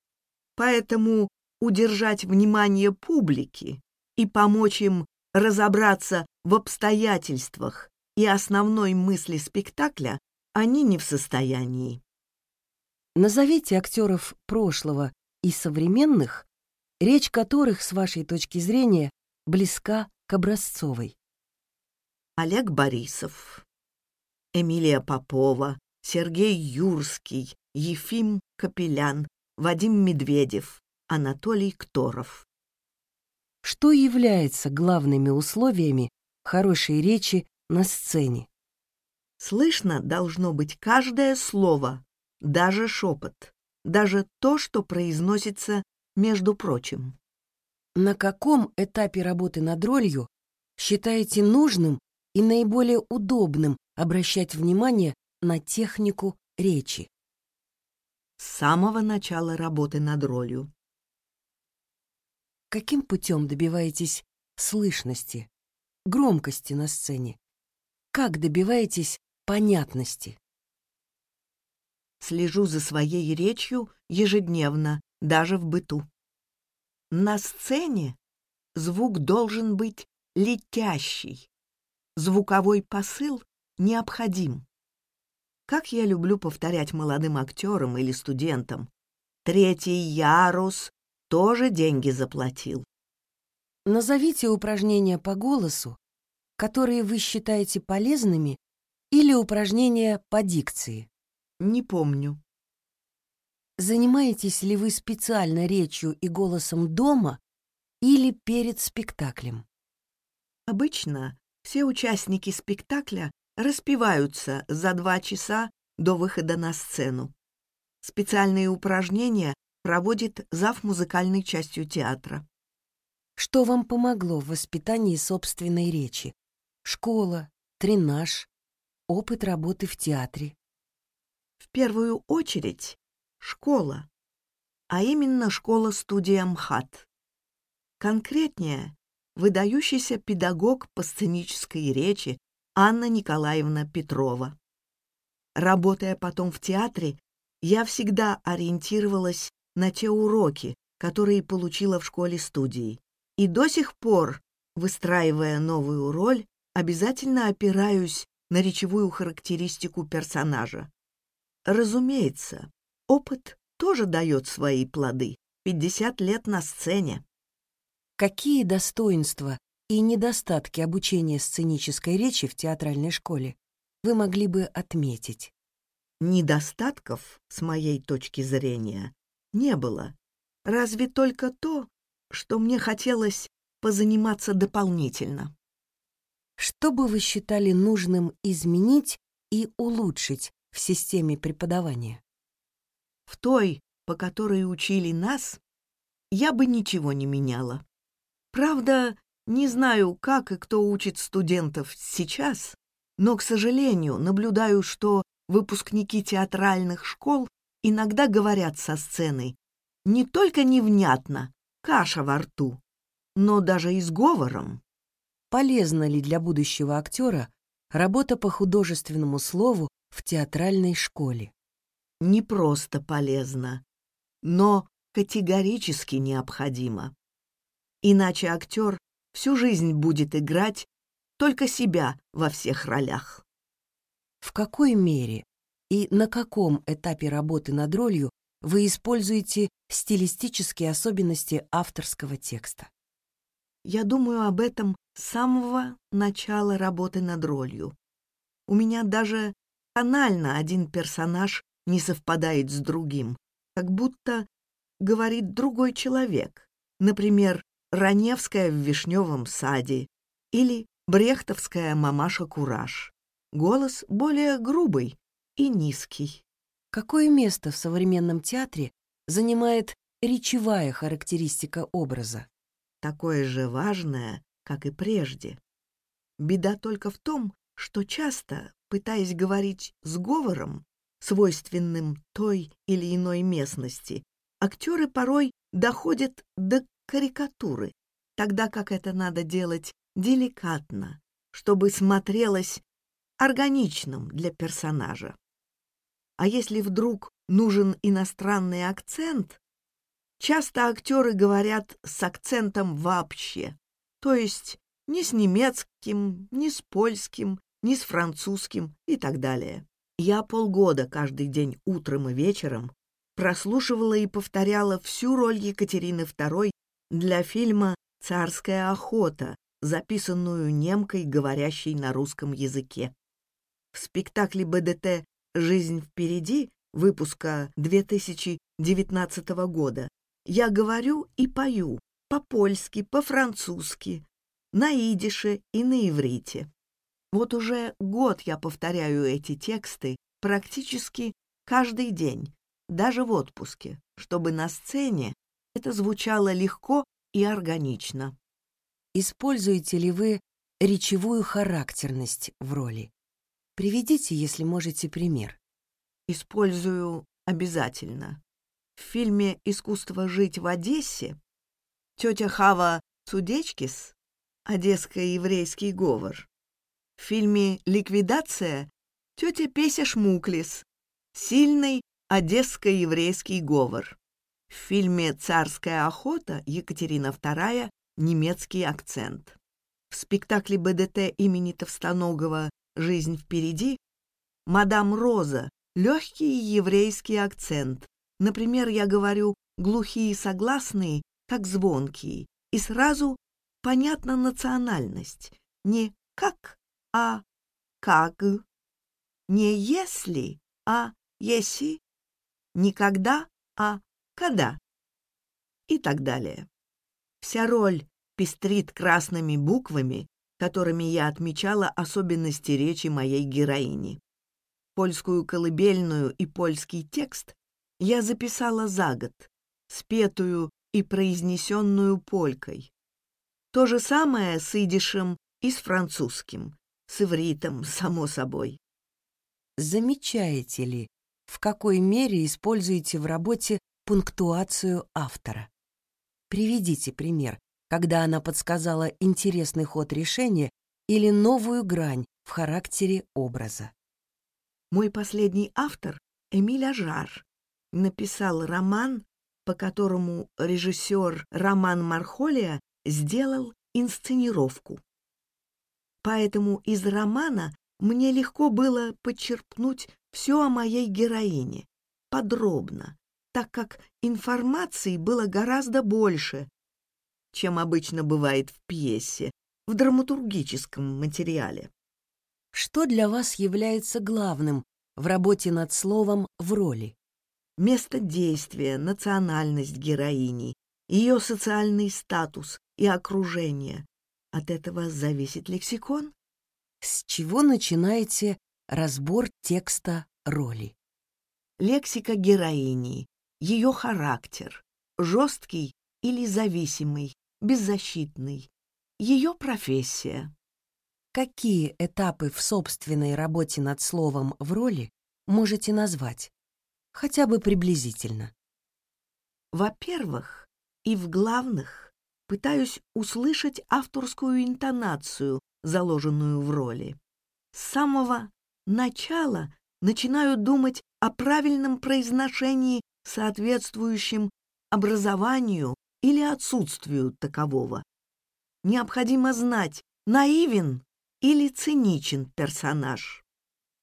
Speaker 3: поэтому удержать внимание публики и помочь им разобраться в обстоятельствах и основной мысли спектакля они не в состоянии.
Speaker 1: Назовите актеров прошлого и современных, речь которых, с вашей точки зрения, близка к образцовой.
Speaker 3: Олег Борисов, Эмилия Попова, Сергей Юрский, Ефим Капелян, Вадим Медведев, Анатолий Кторов.
Speaker 1: Что является главными условиями хорошей речи на сцене.
Speaker 3: Слышно должно быть каждое слово, даже шепот, даже то, что произносится между прочим.
Speaker 1: На каком этапе работы над ролью считаете нужным и наиболее удобным обращать внимание на технику речи?
Speaker 3: С самого начала работы над ролью.
Speaker 1: Каким путем добиваетесь слышности, громкости на сцене? Как добиваетесь понятности?
Speaker 3: Слежу за своей речью ежедневно, даже в быту. На сцене звук должен быть летящий. Звуковой посыл необходим. Как я люблю повторять молодым актерам или студентам, третий ярус тоже деньги заплатил.
Speaker 1: Назовите упражнения по голосу, которые вы считаете полезными, или упражнения по дикции.
Speaker 3: Не помню.
Speaker 1: Занимаетесь ли вы специально речью и голосом дома или перед спектаклем?
Speaker 3: Обычно все участники спектакля распеваются за два часа до выхода на сцену. Специальные упражнения проводит зав музыкальной частью театра.
Speaker 1: Что вам помогло в воспитании собственной речи? Школа, тренаж, опыт работы в театре?
Speaker 3: В первую очередь школа, а именно школа-студия МХАТ. Конкретнее, выдающийся педагог по сценической речи Анна Николаевна Петрова. Работая потом в театре, я всегда ориентировалась на те уроки, которые получила в школе-студии. И до сих пор, выстраивая новую роль, обязательно опираюсь на речевую характеристику персонажа. Разумеется, опыт тоже дает свои плоды. 50 лет на сцене.
Speaker 1: Какие достоинства и недостатки обучения сценической речи в театральной школе вы могли бы отметить?
Speaker 3: Недостатков, с моей точки зрения, не было. Разве только то, что мне хотелось позаниматься дополнительно.
Speaker 1: Что бы вы считали нужным изменить и улучшить в системе преподавания?
Speaker 3: В той, по которой учили нас, я бы ничего не меняла. Правда, не знаю, как и кто учит студентов сейчас, но, к сожалению, наблюдаю, что выпускники театральных школ иногда говорят со сцены не только невнятно, каша во рту, но даже и с говором.
Speaker 1: Полезна ли для будущего актера работа по художественному слову в театральной школе?
Speaker 3: Не просто полезна, но категорически необходимо. Иначе актер всю жизнь будет играть только себя во всех ролях.
Speaker 1: В какой мере и на каком этапе работы над ролью вы используете стилистические особенности авторского текста?
Speaker 3: Я думаю об этом с самого начала работы над ролью. У меня даже тонально один персонаж не совпадает с другим, как будто говорит другой человек. Например, Раневская в «Вишневом саде» или Брехтовская мамаша Кураж. Голос более грубый и низкий.
Speaker 1: Какое место в современном театре занимает речевая характеристика образа?
Speaker 3: Такое же важное, как и прежде. Беда только в том, что часто, пытаясь говорить с говором, свойственным той или иной местности, актеры порой доходят до карикатуры, тогда как это надо делать деликатно, чтобы смотрелось органичным для персонажа. А если вдруг нужен иностранный акцент, часто актеры говорят с акцентом вообще, то есть ни с немецким, ни с польским, ни с французским и так далее. Я полгода каждый день утром и вечером прослушивала и повторяла всю роль Екатерины II для фильма «Царская охота», записанную немкой, говорящей на русском языке. В спектакле БДТ «Жизнь впереди» выпуска 2019 года я говорю и пою по-польски, по-французски, на идише и на иврите. Вот уже год я повторяю эти тексты практически каждый день, даже в отпуске, чтобы на сцене это звучало легко и органично.
Speaker 1: Используете ли вы речевую характерность в роли? Приведите, если можете, пример.
Speaker 3: Использую обязательно. В фильме «Искусство жить в Одессе» тетя Хава Цудечкис, одесско-еврейский говор. В фильме «Ликвидация» тетя Песя Шмуклис, сильный одесско-еврейский говор. В фильме «Царская охота» Екатерина II немецкий акцент. В спектакле БДТ имени Товстоногова «Жизнь впереди» мадам Роза легкий еврейский акцент. Например, я говорю глухие согласные, как звонкие, и сразу понятна национальность. Не «как», а «как». Не «если», а «если». Никогда, а «когда». И так далее. Вся роль пестрит красными буквами, которыми я отмечала особенности речи моей героини. Польскую колыбельную и польский текст я записала за год, спетую и произнесенную полькой. То же самое с идишем и с французским, с ивритом, само собой.
Speaker 1: Замечаете ли, в какой мере используете в работе пунктуацию автора? Приведите пример, когда она подсказала интересный ход решения или новую грань в характере образа.
Speaker 3: Мой последний автор, Эмиль Ажар, написал роман, по которому режиссер Роман Мархолия сделал инсценировку. Поэтому из романа мне легко было подчерпнуть все о моей героине, подробно, так как информации было гораздо больше, чем обычно бывает в пьесе, в драматургическом материале.
Speaker 1: Что для вас является главным в работе над словом в роли?
Speaker 3: Место действия, национальность героини, ее социальный статус и окружение. От этого зависит лексикон.
Speaker 1: С чего начинаете разбор текста роли?
Speaker 3: Лексика героини, ее характер, жесткий или зависимый, беззащитный, ее профессия.
Speaker 1: Какие этапы в собственной работе над словом в роли можете назвать? Хотя бы приблизительно.
Speaker 3: Во-первых, и в главных пытаюсь услышать авторскую интонацию, заложенную в роли. С самого начала начинаю думать о правильном произношении, соответствующем образованию или отсутствию такового. Необходимо знать, наивен или циничен персонаж.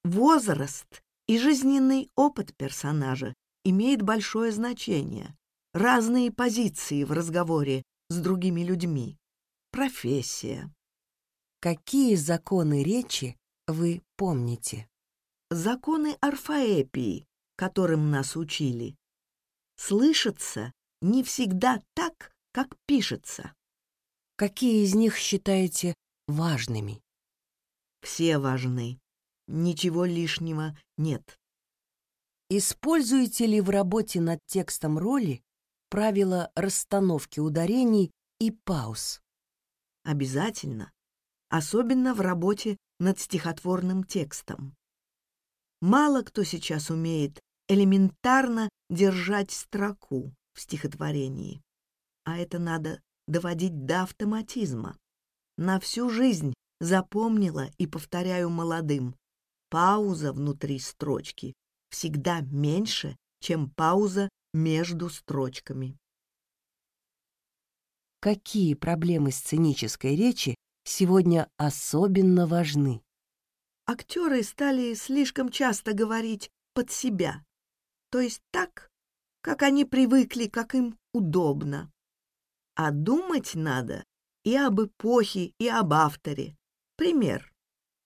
Speaker 3: Возраст и жизненный опыт персонажа имеет большое значение. Разные позиции в разговоре с другими людьми. Профессия.
Speaker 1: Какие законы речи вы помните?
Speaker 3: Законы орфоэпии, которым нас учили. Слышится не всегда так, как пишется.
Speaker 1: Какие из них считаете важными?
Speaker 3: Все важны. Ничего лишнего нет.
Speaker 1: Используете ли в работе над текстом роли правила расстановки ударений и пауз?
Speaker 3: Обязательно. Особенно в работе над стихотворным текстом. Мало кто сейчас умеет элементарно держать строку в стихотворении. А это надо доводить до автоматизма. На всю жизнь запомнила и повторяю молодым. Пауза внутри строчки всегда меньше, чем пауза между строчками.
Speaker 1: Какие проблемы сценической речи сегодня особенно важны?
Speaker 3: Актеры стали слишком часто говорить под себя, то есть так, как они привыкли, как им удобно. А думать надо и об эпохе, и об авторе. Пример.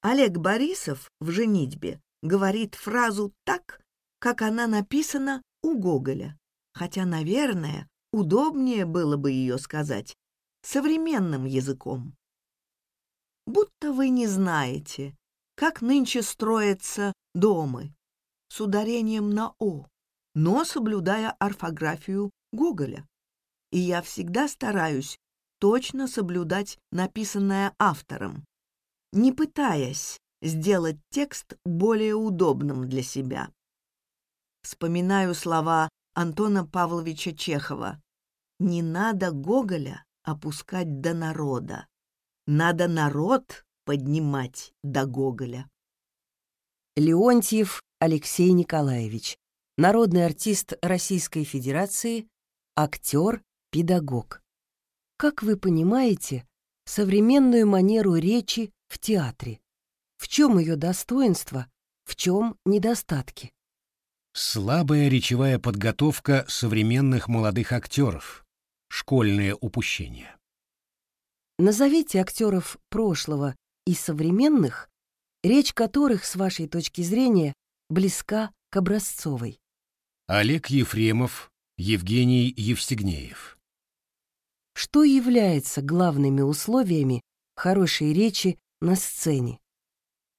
Speaker 3: Олег Борисов в «Женитьбе» говорит фразу так, как она написана у Гоголя, хотя, наверное, удобнее было бы ее сказать современным языком. Будто вы не знаете, как нынче строятся дома с ударением на «о», но соблюдая орфографию Гоголя и я всегда стараюсь точно соблюдать написанное автором, не пытаясь сделать текст более удобным для себя. Вспоминаю слова Антона Павловича Чехова. Не надо Гоголя опускать до народа. Надо народ поднимать до Гоголя.
Speaker 1: Леонтьев Алексей Николаевич, народный артист Российской Федерации, актер, педагог. Как вы понимаете, современную манеру речи в театре? В чем ее достоинство, в чем недостатки?
Speaker 2: Слабая речевая подготовка современных молодых актеров. Школьное упущение.
Speaker 1: Назовите актеров прошлого и современных, речь которых, с вашей точки зрения, близка к образцовой.
Speaker 2: Олег Ефремов, Евгений Евстигнеев.
Speaker 1: Что является главными условиями хорошей речи на сцене?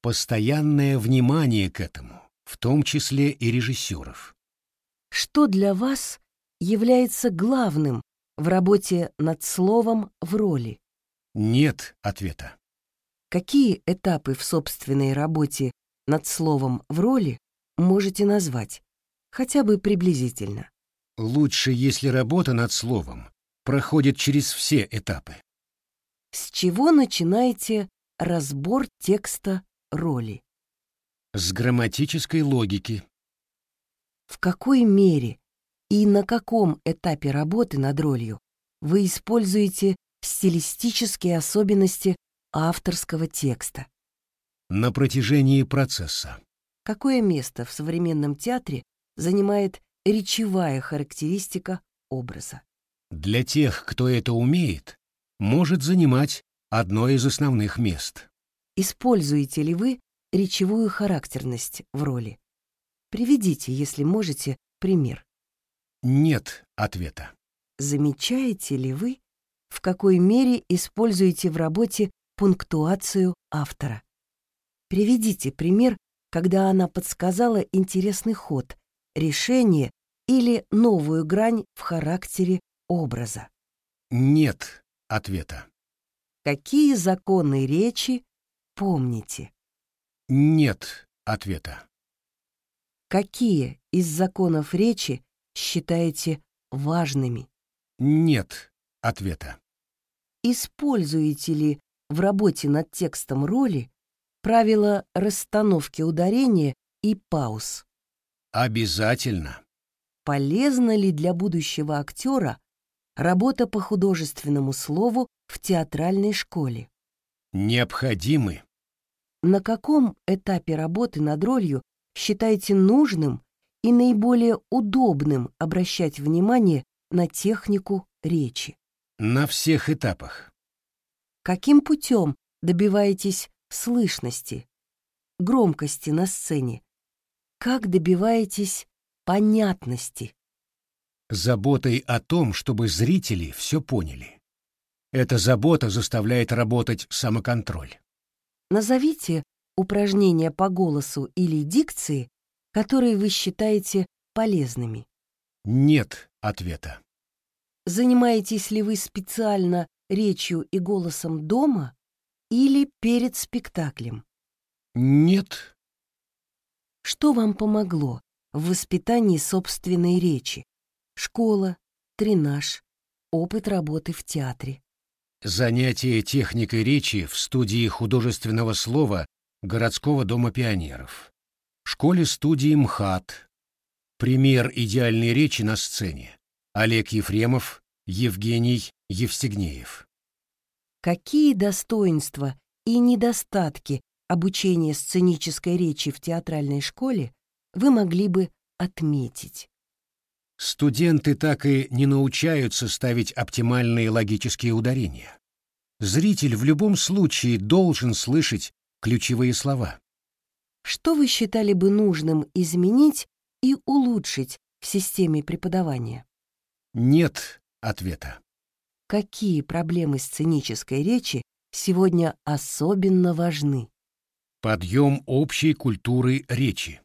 Speaker 2: Постоянное внимание к этому, в том числе и режиссеров.
Speaker 1: Что для вас является главным в работе над словом в роли?
Speaker 2: Нет ответа.
Speaker 1: Какие этапы в собственной работе над словом в роли можете назвать, хотя бы приблизительно?
Speaker 2: Лучше, если работа над словом проходит через все этапы.
Speaker 1: С чего начинаете разбор текста роли?
Speaker 2: С грамматической логики.
Speaker 1: В какой мере и на каком этапе работы над ролью вы используете стилистические особенности авторского текста?
Speaker 2: На протяжении процесса.
Speaker 1: Какое место в современном театре занимает речевая характеристика образа?
Speaker 2: Для тех, кто это умеет, может занимать одно из основных мест.
Speaker 1: Используете ли вы речевую характерность в роли? Приведите, если можете, пример.
Speaker 2: Нет ответа.
Speaker 1: Замечаете ли вы, в какой мере используете в работе пунктуацию автора? Приведите пример, когда она подсказала интересный ход, решение или новую грань в характере образа.
Speaker 2: Нет ответа.
Speaker 1: Какие законы речи помните?
Speaker 2: Нет ответа.
Speaker 1: Какие из законов речи считаете важными?
Speaker 2: Нет ответа.
Speaker 1: Используете ли в работе над текстом роли правила расстановки ударения и пауз?
Speaker 2: Обязательно.
Speaker 1: Полезна ли для будущего актера работа по художественному слову в театральной школе?
Speaker 2: Необходимы.
Speaker 1: На каком этапе работы над ролью считаете нужным и наиболее удобным обращать внимание на технику речи?
Speaker 2: На всех этапах.
Speaker 1: Каким путем добиваетесь слышности, громкости на сцене? Как добиваетесь понятности?
Speaker 2: Заботой о том, чтобы зрители все поняли. Эта забота заставляет работать самоконтроль.
Speaker 1: Назовите упражнения по голосу или дикции, которые вы считаете полезными.
Speaker 2: Нет ответа.
Speaker 1: Занимаетесь ли вы специально речью и голосом дома или перед спектаклем?
Speaker 2: Нет.
Speaker 1: Что вам помогло в воспитании собственной речи? Школа, тренаж, опыт работы в театре.
Speaker 2: Занятие техникой речи в студии художественного слова городского дома пионеров. Школе-студии МХАТ. Пример идеальной речи на сцене. Олег Ефремов, Евгений Евстигнеев.
Speaker 1: Какие достоинства и недостатки обучения сценической речи в театральной школе вы могли бы отметить?
Speaker 2: Студенты так и не научаются ставить оптимальные логические ударения. Зритель в любом случае должен слышать ключевые слова.
Speaker 1: Что вы считали бы нужным изменить и улучшить в системе преподавания?
Speaker 2: Нет ответа.
Speaker 1: Какие проблемы сценической речи сегодня особенно важны?
Speaker 2: Подъем общей культуры речи.